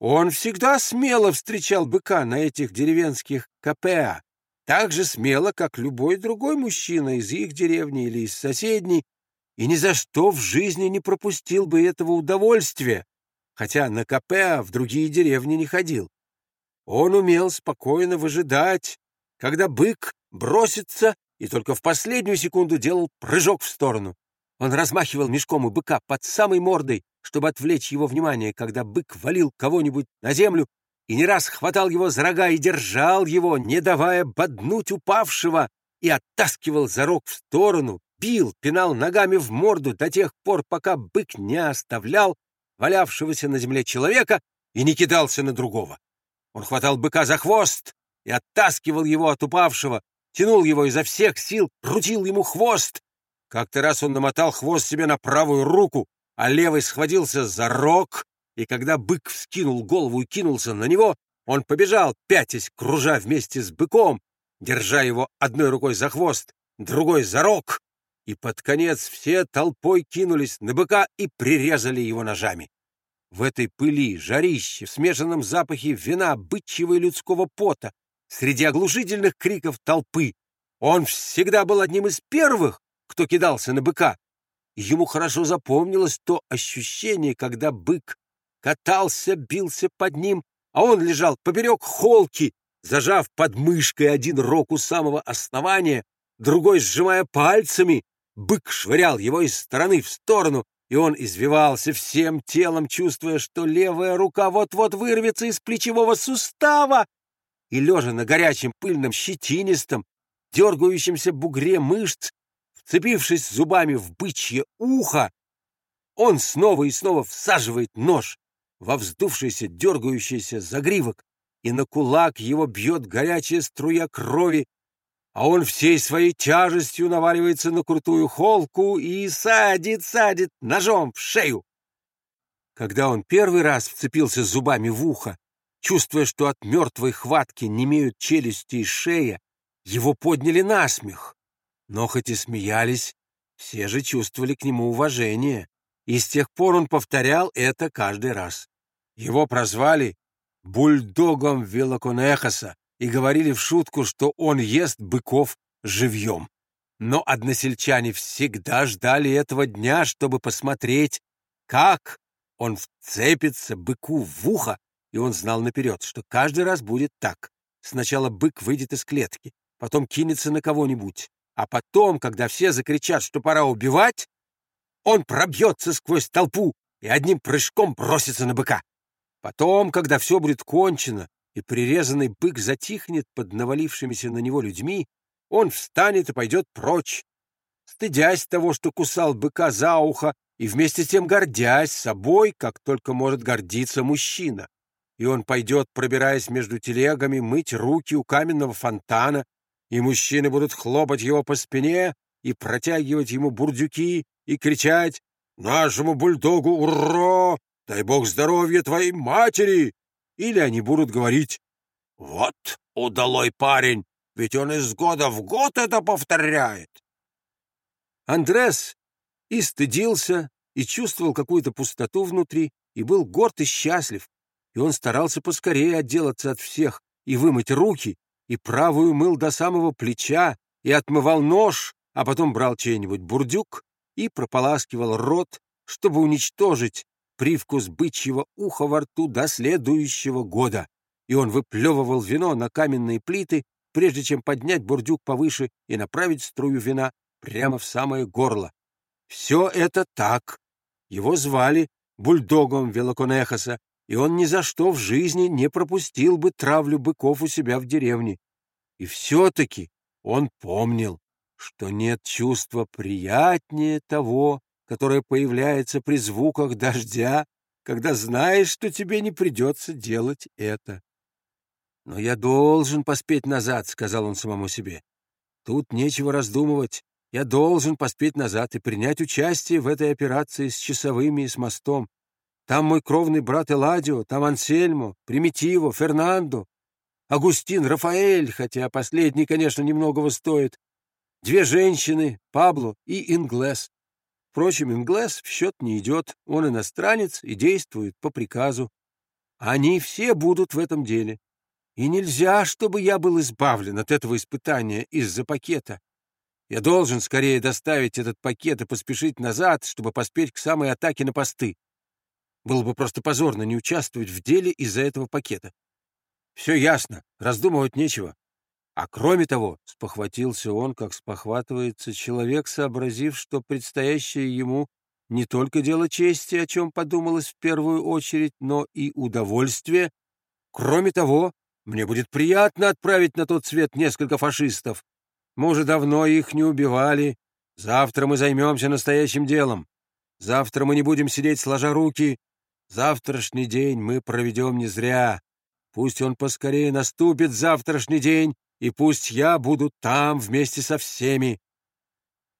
Он всегда смело встречал быка на этих деревенских КПА, так же смело, как любой другой мужчина из их деревни или из соседней, и ни за что в жизни не пропустил бы этого удовольствия, хотя на КПА в другие деревни не ходил. Он умел спокойно выжидать, когда бык бросится, и только в последнюю секунду делал прыжок в сторону. Он размахивал мешком у быка под самой мордой, чтобы отвлечь его внимание, когда бык валил кого-нибудь на землю, и не раз хватал его за рога и держал его, не давая боднуть упавшего, и оттаскивал за рог в сторону, бил, пинал ногами в морду до тех пор, пока бык не оставлял валявшегося на земле человека и не кидался на другого. Он хватал быка за хвост и оттаскивал его от упавшего, тянул его изо всех сил, крутил ему хвост. Как-то раз он намотал хвост себе на правую руку, а левый схватился за рог и когда бык вскинул голову и кинулся на него, он побежал, пятясь, кружа вместе с быком, держа его одной рукой за хвост, другой за рог, и под конец все толпой кинулись на быка и прирезали его ножами. В этой пыли, жарище, в смешанном запахе вина, бычьего и людского пота, среди оглушительных криков толпы, он всегда был одним из первых, кто кидался на быка. Ему хорошо запомнилось то ощущение, когда бык катался, бился под ним, а он лежал поперек холки, зажав под мышкой один рог у самого основания, другой сжимая пальцами. Бык швырял его из стороны в сторону, и он извивался всем телом, чувствуя, что левая рука вот-вот вырвется из плечевого сустава. И, лежа на горячем пыльном щетинистом, дергающемся бугре мышц, вцепившись зубами в бычье ухо, он снова и снова всаживает нож во вздувшийся, дергающийся загривок, и на кулак его бьет горячая струя крови, а он всей своей тяжестью наваливается на крутую холку и садит, садит ножом в шею. Когда он первый раз вцепился зубами в ухо, чувствуя, что от мертвой хватки немеют челюсти и шея, его подняли на смех. Но хоть и смеялись, все же чувствовали к нему уважение и с тех пор он повторял это каждый раз. Его прозвали бульдогом Велоконехаса и говорили в шутку, что он ест быков живьем. Но односельчане всегда ждали этого дня, чтобы посмотреть, как он вцепится быку в ухо, и он знал наперед, что каждый раз будет так. Сначала бык выйдет из клетки, потом кинется на кого-нибудь, а потом, когда все закричат, что пора убивать, он пробьется сквозь толпу и одним прыжком бросится на быка. Потом, когда все будет кончено, и прирезанный бык затихнет под навалившимися на него людьми, он встанет и пойдет прочь, стыдясь того, что кусал быка за ухо, и вместе с тем гордясь собой, как только может гордиться мужчина. И он пойдет, пробираясь между телегами, мыть руки у каменного фонтана, и мужчины будут хлопать его по спине и протягивать ему бурдюки, и кричать «Нашему бульдогу ура! Дай бог здоровья твоей матери!» Или они будут говорить «Вот удалой парень, ведь он из года в год это повторяет!» Андрес и стыдился, и чувствовал какую-то пустоту внутри, и был горд и счастлив, и он старался поскорее отделаться от всех и вымыть руки, и правую мыл до самого плеча, и отмывал нож, а потом брал чей-нибудь бурдюк и прополаскивал рот, чтобы уничтожить привкус бычьего уха во рту до следующего года. И он выплевывал вино на каменные плиты, прежде чем поднять бурдюк повыше и направить струю вина прямо в самое горло. Все это так. Его звали бульдогом Велоконехаса, и он ни за что в жизни не пропустил бы травлю быков у себя в деревне. И все-таки он помнил, что нет чувства приятнее того, которое появляется при звуках дождя, когда знаешь, что тебе не придется делать это. «Но я должен поспеть назад», — сказал он самому себе. «Тут нечего раздумывать. Я должен поспеть назад и принять участие в этой операции с часовыми и с мостом. Там мой кровный брат Эладио, там Ансельмо, Примитиво, Фернандо, Агустин, Рафаэль, хотя последний, конечно, немногого стоит, Две женщины, Пабло и Инглес. Впрочем, Инглес в счет не идет, он иностранец и действует по приказу. Они все будут в этом деле. И нельзя, чтобы я был избавлен от этого испытания из-за пакета. Я должен скорее доставить этот пакет и поспешить назад, чтобы поспеть к самой атаке на посты. Было бы просто позорно не участвовать в деле из-за этого пакета. Все ясно, раздумывать нечего. А кроме того, спохватился он, как спохватывается человек, сообразив, что предстоящее ему не только дело чести, о чем подумалось в первую очередь, но и удовольствие. Кроме того, мне будет приятно отправить на тот свет несколько фашистов. Мы уже давно их не убивали. Завтра мы займемся настоящим делом. Завтра мы не будем сидеть сложа руки. Завтрашний день мы проведем не зря. Пусть он поскорее наступит, завтрашний день, и пусть я буду там вместе со всеми.